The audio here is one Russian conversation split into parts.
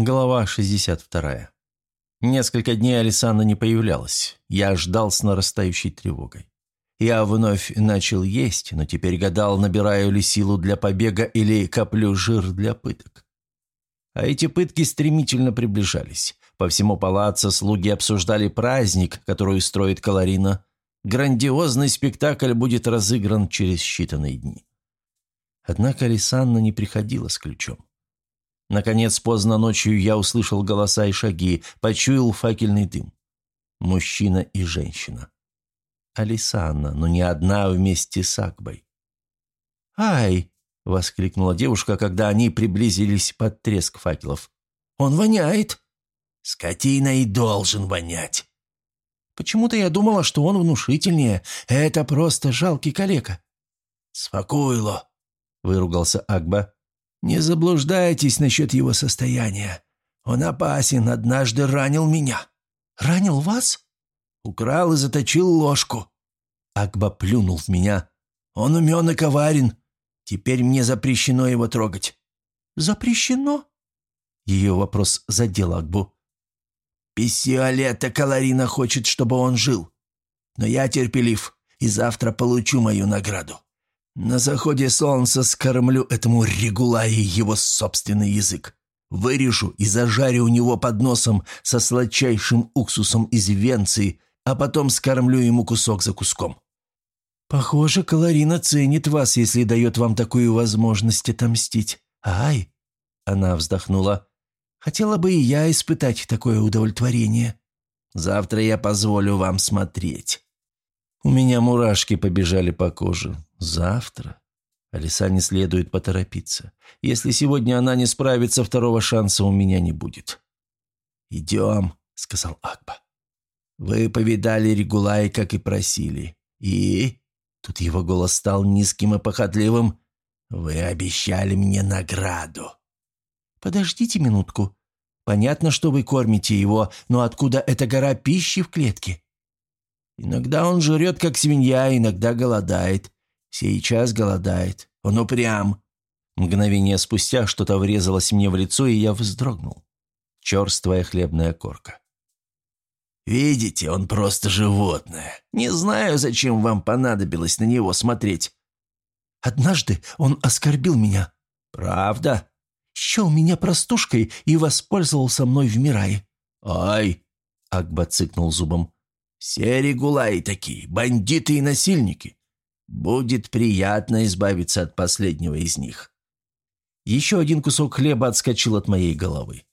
Глава 62. Несколько дней Алисана не появлялась. Я ждал с нарастающей тревогой. Я вновь начал есть, но теперь гадал, набираю ли силу для побега или коплю жир для пыток. А эти пытки стремительно приближались. По всему палаццо слуги обсуждали праздник, который устроит Каларина. Грандиозный спектакль будет разыгран через считанные дни. Однако Алисанна не приходила с ключом. Наконец, поздно ночью я услышал голоса и шаги, почуял факельный дым. Мужчина и женщина. Алисанна, но не одна вместе с Акбой. «Ай!» — воскликнула девушка, когда они приблизились под треск факелов. «Он воняет!» «Скотина и должен вонять!» «Почему-то я думала, что он внушительнее. Это просто жалкий калека». «Спокойло!» — выругался Акба. Не заблуждайтесь насчет его состояния. Он опасен, однажды ранил меня». «Ранил вас?» «Украл и заточил ложку». Акба плюнул в меня. «Он умен и коварен. Теперь мне запрещено его трогать». «Запрещено?» Ее вопрос задел Акбу. «Писсиолета Каларина хочет, чтобы он жил. Но я терпелив, и завтра получу мою награду. На заходе солнца скормлю этому Регулаи его собственный язык. Вырежу и зажарю у него под носом со сладчайшим уксусом из Венции, а потом скормлю ему кусок за куском. «Похоже, Каларина ценит вас, если дает вам такую возможность отомстить. Ай!» Она вздохнула. «Хотела бы и я испытать такое удовлетворение. Завтра я позволю вам смотреть». У меня мурашки побежали по коже. Завтра? Алиса не следует поторопиться. Если сегодня она не справится, второго шанса у меня не будет. «Идем», — сказал Акба. «Вы повидали Регулай, как и просили. И...» Тут его голос стал низким и похотливым. «Вы обещали мне награду». «Подождите минутку. Понятно, что вы кормите его, но откуда эта гора пищи в клетке?» «Иногда он жрет, как свинья, иногда голодает. Сейчас голодает. Он упрям». Мгновение спустя что-то врезалось мне в лицо, и я вздрогнул. Черствая хлебная корка. «Видите, он просто животное. Не знаю, зачем вам понадобилось на него смотреть». «Однажды он оскорбил меня». «Правда?» «Счел меня простушкой и воспользовался мной в Мирае». «Ай!» — Акба цыкнул зубом. «Все регулаи такие, бандиты и насильники. Будет приятно избавиться от последнего из них. Еще один кусок хлеба отскочил от моей головы.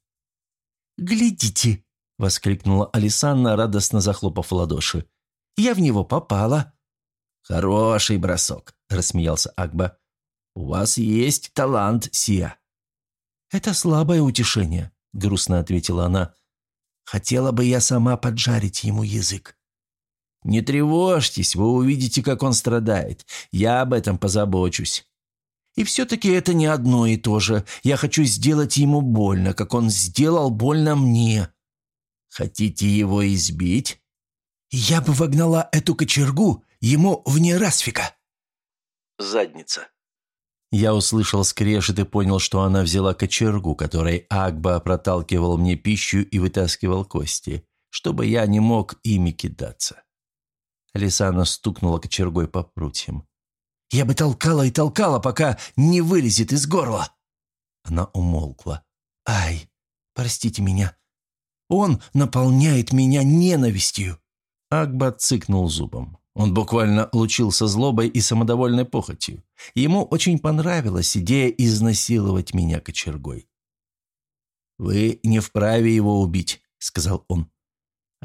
«Глядите!» — воскликнула Алисанна, радостно захлопав в ладоши. «Я в него попала!» «Хороший бросок!» — рассмеялся Акба. «У вас есть талант, Сия!» «Это слабое утешение», — грустно ответила она. «Хотела бы я сама поджарить ему язык». «Не тревожьтесь, вы увидите, как он страдает. Я об этом позабочусь». «И все-таки это не одно и то же. Я хочу сделать ему больно, как он сделал больно мне». «Хотите его избить?» «Я бы вогнала эту кочергу ему вне расфика». «Задница». Я услышал скрежет и понял, что она взяла кочергу, которой Агба проталкивал мне пищу и вытаскивал кости, чтобы я не мог ими кидаться. Лисана стукнула кочергой по прутьям. «Я бы толкала и толкала, пока не вылезет из горла!» Она умолкла. «Ай, простите меня. Он наполняет меня ненавистью!» Акба цыкнул зубом. Он буквально лучился злобой и самодовольной похотью. Ему очень понравилась идея изнасиловать меня кочергой. «Вы не вправе его убить», — сказал он.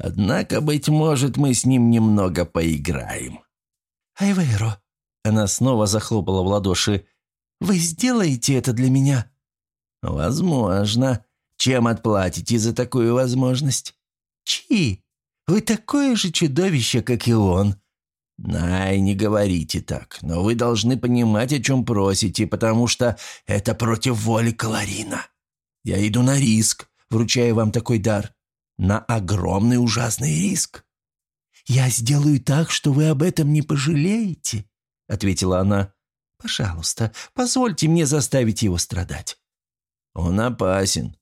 Однако, быть может, мы с ним немного поиграем». «Айвейро», — она снова захлопала в ладоши, — «вы сделаете это для меня?» «Возможно. Чем отплатите за такую возможность?» «Чи, вы такое же чудовище, как и он». «Най, не говорите так, но вы должны понимать, о чем просите, потому что это против воли Каларина. Я иду на риск, вручая вам такой дар на огромный ужасный риск. «Я сделаю так, что вы об этом не пожалеете», — ответила она. «Пожалуйста, позвольте мне заставить его страдать». «Он опасен».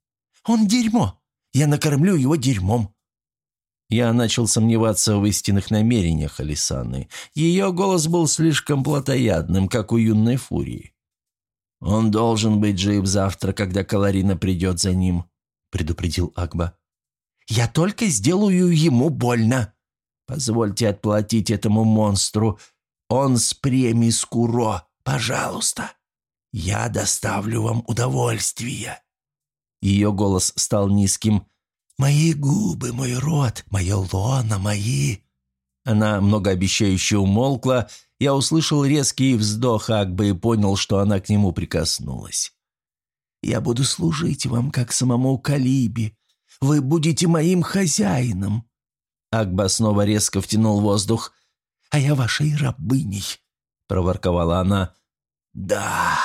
Он дерьмо. Я накормлю его дерьмом». Я начал сомневаться в истинных намерениях Алисаны. Ее голос был слишком плотоядным, как у юной фурии. «Он должен быть жив завтра, когда Каларина придет за ним», — предупредил Акба. «Я только сделаю ему больно. Позвольте отплатить этому монстру. Он с премией Скуро. Пожалуйста. Я доставлю вам удовольствие». Ее голос стал низким. «Мои губы, мой рот, мое лоно, мои...» Она многообещающе умолкла. Я услышал резкий вздох Акбы и понял, что она к нему прикоснулась. «Я буду служить вам, как самому Калиби. Вы будете моим хозяином». Акба снова резко втянул воздух. «А я вашей рабыней», — проворковала она. «Да».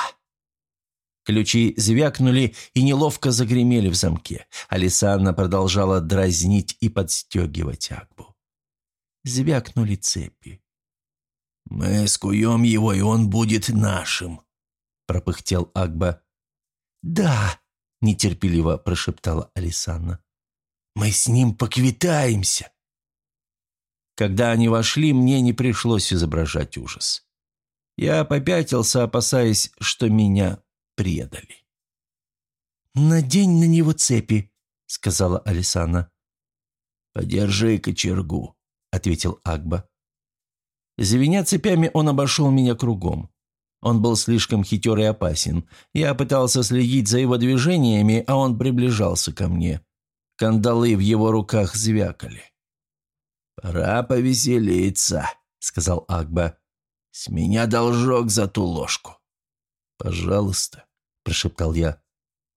Ключи звякнули и неловко загремели в замке. Алисанна продолжала дразнить и подстегивать Акбу. Звякнули цепи. «Мы скуем его, и он будет нашим», — пропыхтел Акба. «Да», — нетерпеливо прошептала Алисанна. «Мы с ним поквитаемся». Когда они вошли, мне не пришлось изображать ужас. Я попятился, опасаясь, что меня предали. «Надень на него цепи», — сказала Алисана. «Подержи кочергу», — ответил Агба. Звеня цепями, он обошел меня кругом. Он был слишком хитер и опасен. Я пытался следить за его движениями, а он приближался ко мне. Кандалы в его руках звякали. «Пора повеселиться», — сказал Агба. «С меня должок за ту ложку». «Пожалуйста», — прошептал я.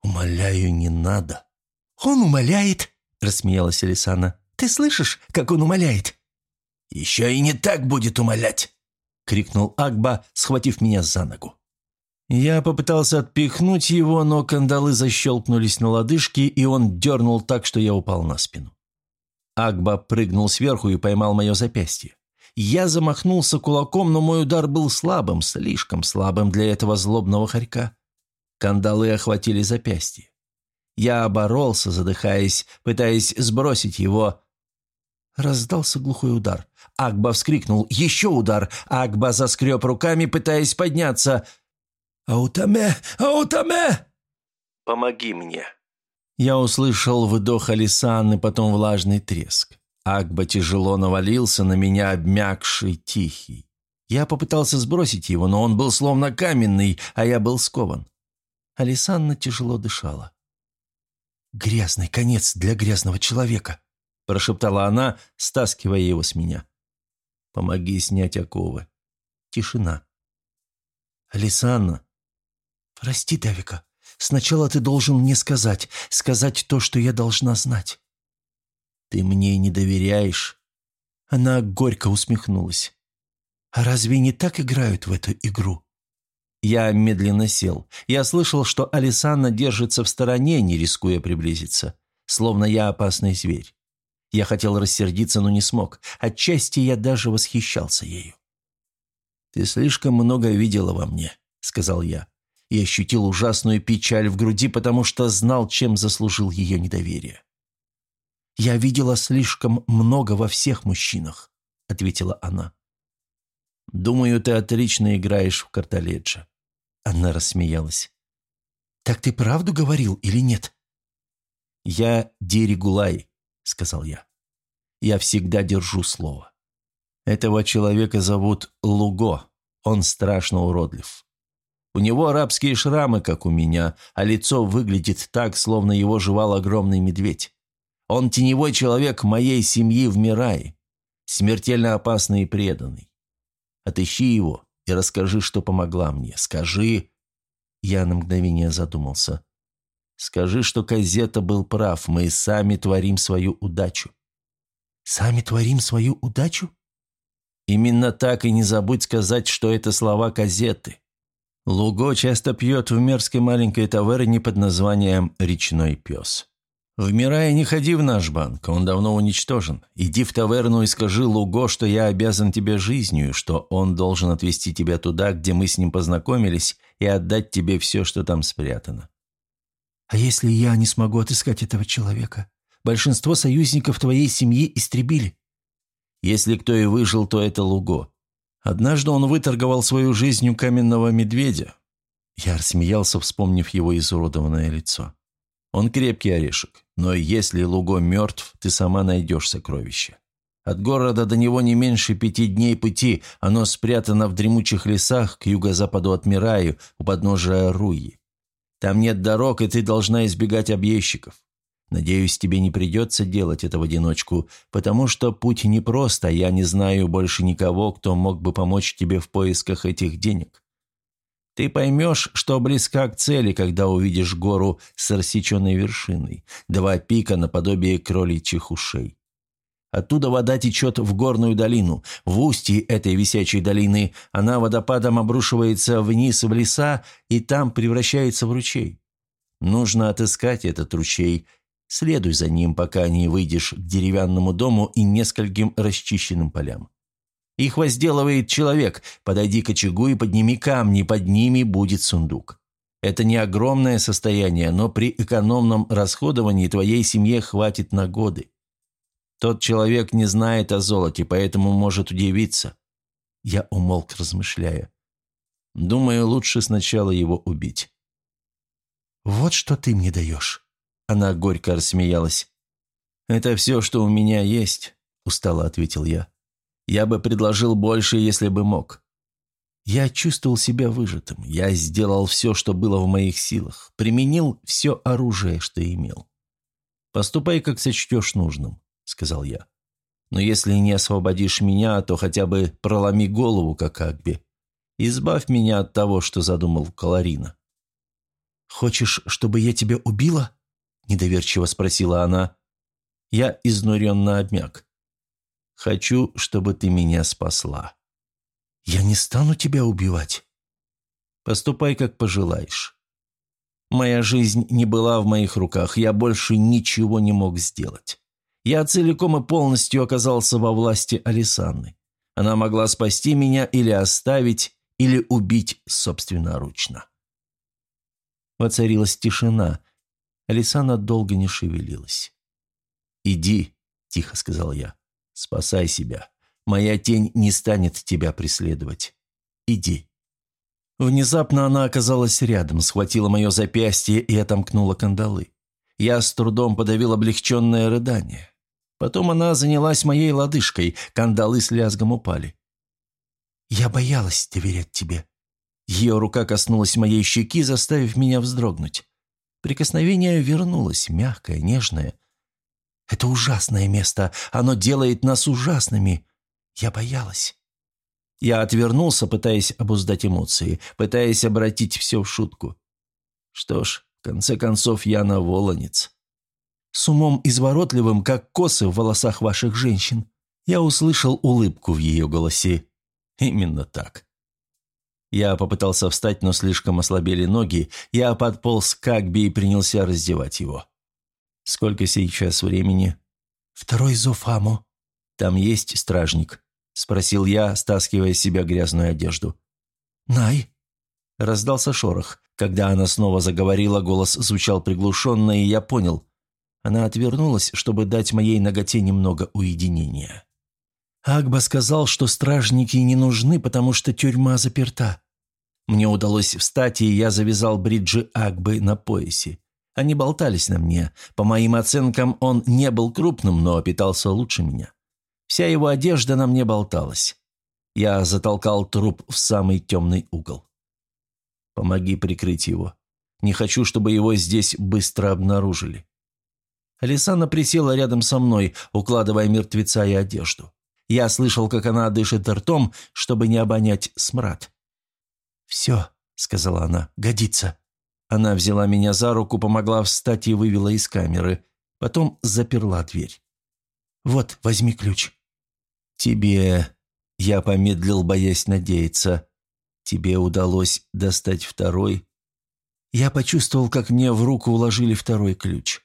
«Умоляю, не надо». «Он умоляет», — рассмеялась Алисана. «Ты слышишь, как он умоляет?» «Еще и не так будет умолять», — крикнул Агба, схватив меня за ногу. Я попытался отпихнуть его, но кандалы защелкнулись на лодыжке, и он дернул так, что я упал на спину. Агба прыгнул сверху и поймал мое запястье. Я замахнулся кулаком, но мой удар был слабым, слишком слабым для этого злобного хорька. Кандалы охватили запястье. Я оборолся, задыхаясь, пытаясь сбросить его. Раздался глухой удар. Акба вскрикнул. «Еще удар!» Акба заскреб руками, пытаясь подняться. «Аутаме! Аутаме!» «Помоги мне!» Я услышал вдох Алисанны, потом влажный треск. Акба тяжело навалился на меня, обмякший, тихий. Я попытался сбросить его, но он был словно каменный, а я был скован. Алисанна тяжело дышала. «Грязный конец для грязного человека», – прошептала она, стаскивая его с меня. «Помоги снять оковы». Тишина. «Алисанна». «Прости, Давика. Сначала ты должен мне сказать, сказать то, что я должна знать». «Ты мне не доверяешь?» Она горько усмехнулась. «А разве не так играют в эту игру?» Я медленно сел. Я слышал, что Алисанна держится в стороне, не рискуя приблизиться. Словно я опасный зверь. Я хотел рассердиться, но не смог. Отчасти я даже восхищался ею. «Ты слишком много видела во мне», — сказал я. И ощутил ужасную печаль в груди, потому что знал, чем заслужил ее недоверие. «Я видела слишком много во всех мужчинах», — ответила она. «Думаю, ты отлично играешь в картоледжа». Она рассмеялась. «Так ты правду говорил или нет?» «Я Диригулай», — сказал я. «Я всегда держу слово. Этого человека зовут Луго. Он страшно уродлив. У него арабские шрамы, как у меня, а лицо выглядит так, словно его жевал огромный медведь. Он теневой человек моей семьи в Мирае, смертельно опасный и преданный. Отыщи его и расскажи, что помогла мне. Скажи...» Я на мгновение задумался. «Скажи, что Казета был прав, мы сами творим свою удачу». «Сами творим свою удачу?» «Именно так, и не забудь сказать, что это слова Казеты. Луго часто пьет в мерзкой маленькой таверне под названием «Речной пес». В Мирае не ходи в наш банк, он давно уничтожен. Иди в таверну и скажи Луго, что я обязан тебе жизнью, что он должен отвезти тебя туда, где мы с ним познакомились, и отдать тебе все, что там спрятано. «А если я не смогу отыскать этого человека? Большинство союзников твоей семьи истребили». «Если кто и выжил, то это Луго. Однажды он выторговал свою жизнь у каменного медведя». Я рассмеялся, вспомнив его изуродованное лицо. «Он крепкий орешек, но если Луго мертв, ты сама найдешь сокровище. От города до него не меньше пяти дней пути, оно спрятано в дремучих лесах к юго-западу от Мираю, у подножия Руи. Там нет дорог, и ты должна избегать объездчиков. Надеюсь, тебе не придется делать это в одиночку, потому что путь непрост, а я не знаю больше никого, кто мог бы помочь тебе в поисках этих денег. Ты поймешь, что близка к цели, когда увидишь гору с рассеченной вершиной, два пика наподобие кроличьих ушей. Оттуда вода течет в горную долину. В устье этой висячей долины она водопадом обрушивается вниз в леса и там превращается в ручей. Нужно отыскать этот ручей. Следуй за ним, пока не выйдешь к деревянному дому и нескольким расчищенным полям. Их возделывает человек. Подойди к очагу и подними камни, под ними будет сундук. Это не огромное состояние, но при экономном расходовании твоей семье хватит на годы. Тот человек не знает о золоте, поэтому может удивиться. Я умолк, размышляя. Думаю, лучше сначала его убить. «Вот что ты мне даешь!» Она горько рассмеялась. «Это все, что у меня есть», — устало ответил я. «Я бы предложил больше, если бы мог». Я чувствовал себя выжатым. Я сделал все, что было в моих силах. Применил все оружие, что имел. Поступай, как сочтешь нужным сказал я. «Но если не освободишь меня, то хотя бы проломи голову, как Агби. Избавь меня от того, что задумал Каларина». «Хочешь, чтобы я тебя убила?» – недоверчиво спросила она. Я изнуренно обмяк. «Хочу, чтобы ты меня спасла». «Я не стану тебя убивать». «Поступай, как пожелаешь». Моя жизнь не была в моих руках, я больше ничего не мог сделать. Я целиком и полностью оказался во власти Алисанны. Она могла спасти меня или оставить, или убить собственноручно. Воцарилась тишина. Алисана долго не шевелилась. «Иди», — тихо сказал я, — «спасай себя. Моя тень не станет тебя преследовать. Иди». Внезапно она оказалась рядом, схватила мое запястье и отомкнула кандалы. Я с трудом подавил облегченное рыдание. Потом она занялась моей лодыжкой, кандалы с лязгом упали. «Я боялась доверять тебе». Ее рука коснулась моей щеки, заставив меня вздрогнуть. Прикосновение вернулось, мягкое, нежное. «Это ужасное место. Оно делает нас ужасными. Я боялась». Я отвернулся, пытаясь обуздать эмоции, пытаясь обратить все в шутку. Что ж, в конце концов, я наволонец с умом изворотливым, как косы в волосах ваших женщин». Я услышал улыбку в ее голосе. Именно так. Я попытался встать, но слишком ослабели ноги. Я подполз к Агби и принялся раздевать его. «Сколько сейчас времени?» «Второй зов Аму». «Там есть стражник?» – спросил я, стаскивая с себя грязную одежду. «Най». Раздался шорох. Когда она снова заговорила, голос звучал приглушенно, и я понял. Она отвернулась, чтобы дать моей ноготе немного уединения. Агба сказал, что стражники не нужны, потому что тюрьма заперта. Мне удалось встать, и я завязал бриджи Агбы на поясе. Они болтались на мне. По моим оценкам, он не был крупным, но питался лучше меня. Вся его одежда на мне болталась. Я затолкал труп в самый темный угол. «Помоги прикрыть его. Не хочу, чтобы его здесь быстро обнаружили». Алисана присела рядом со мной, укладывая мертвеца и одежду. Я слышал, как она дышит ртом, чтобы не обонять смрад. «Все», — сказала она, — «годится». Она взяла меня за руку, помогла встать и вывела из камеры. Потом заперла дверь. «Вот, возьми ключ». «Тебе...» Я помедлил, боясь надеяться. «Тебе удалось достать второй?» Я почувствовал, как мне в руку уложили второй ключ.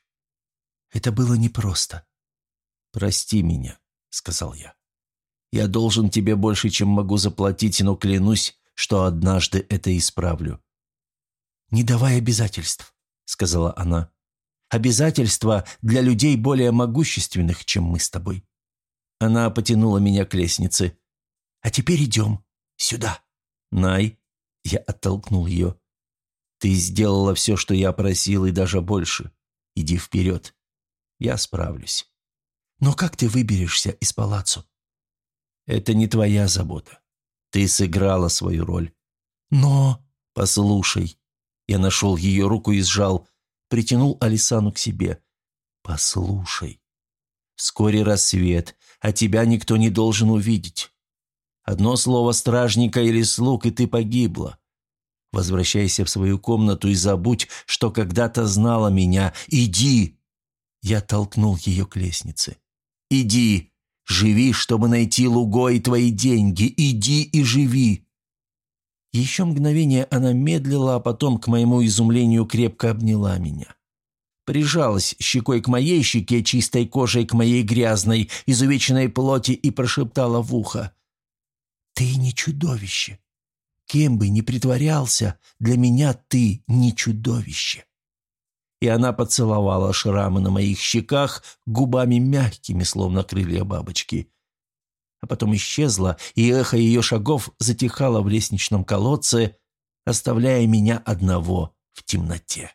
Это было непросто. «Прости меня», — сказал я. «Я должен тебе больше, чем могу заплатить, но клянусь, что однажды это исправлю». «Не давай обязательств», — сказала она. «Обязательства для людей более могущественных, чем мы с тобой». Она потянула меня к лестнице. «А теперь идем. Сюда». «Най», — я оттолкнул ее. «Ты сделала все, что я просил, и даже больше. Иди вперед. Я справлюсь». «Но как ты выберешься из палацу?» «Это не твоя забота. Ты сыграла свою роль». «Но...» «Послушай». Я нашел ее руку и сжал, притянул Алисану к себе. «Послушай. Вскоре рассвет, а тебя никто не должен увидеть. Одно слово стражника или слуг, и ты погибла. Возвращайся в свою комнату и забудь, что когда-то знала меня. Иди!» Я толкнул ее к лестнице. Иди, живи, чтобы найти Луго и твои деньги. Иди и живи!» Еще мгновение она медлила, а потом, к моему изумлению, крепко обняла меня. Прижалась щекой к моей щеке, чистой кожей к моей грязной, изувеченной плоти и прошептала в ухо. «Ты не чудовище. Кем бы ни притворялся, для меня ты не чудовище» и она поцеловала шрамы на моих щеках губами мягкими, словно крылья бабочки. А потом исчезла, и эхо ее шагов затихало в лестничном колодце, оставляя меня одного в темноте.